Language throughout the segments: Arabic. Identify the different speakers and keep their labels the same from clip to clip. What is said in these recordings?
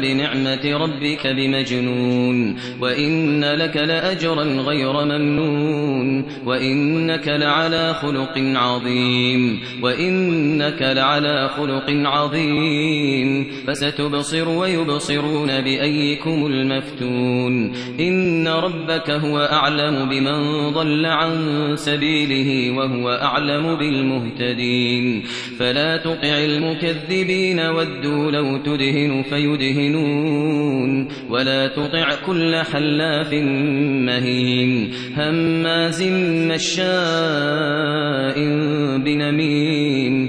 Speaker 1: بنعمة ربك بمجنون وإن لك لأجرا غير ممنون وإنك لعلى خلق عظيم وإنك لعلى خلق عظيم فستبصر ويبصرون بأيكم المفتون إن ربك هو أعلم بمن ضل عن سبيله وهو أعلم بالمهتدين فلا تطع المكذبين ودوا لو تدهن فيدهنون ولا تطع كل حلاف مهين. هماز مشاء بنميم.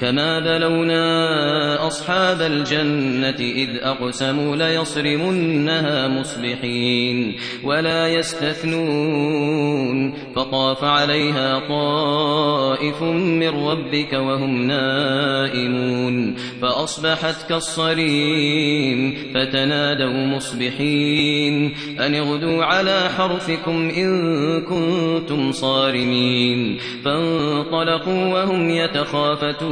Speaker 1: كما بلونا أصحاب الجنة إذ أقسموا ليصرمنها مصبحين ولا يستثنون فطاف عليها طائف من ربك وهم نائمون فأصبحت كالصريم فتنادوا مصبحين أن اغدوا على حرثكم إن كنتم صارمين فانطلقوا وهم يتخافتون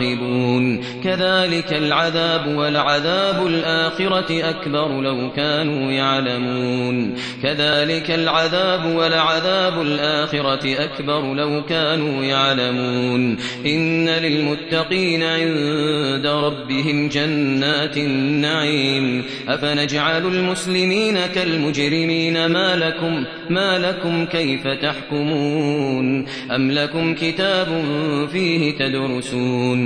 Speaker 1: راغبون. كذلك العذاب والعذاب الآخرة أكبر لو كانوا يعلمون. كذلك العذاب والعذاب الآخرة أكبر لو كانوا يعلمون. إن للمتقين عند ربهم جنات النعيم. أفنجعل المسلمين كالمجرمين؟ ما لكم ما لكم كيف تحكمون؟ أم لكم كتاب فيه تدرسون؟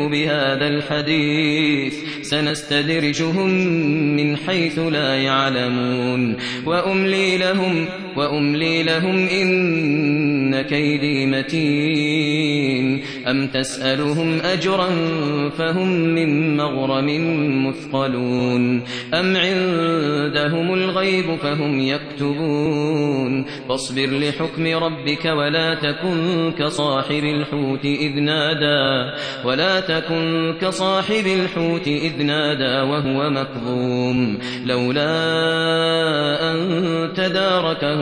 Speaker 1: بهذا الحديث. سنستدرجهم من حيث لا يعلمون. وأملي لهم وأملي لهم إن كيدي متين. أم تسألهم أجرا فهم من مغرم مثقلون. أم عندهم الغيب فهم يكتبون. فاصبر لحكم ربك ولا تكن كصاحب الحوت إذ نادى. ولا تكن كصاحب الحوت إذ نادى وهو مكظوم. لولا أن تداركه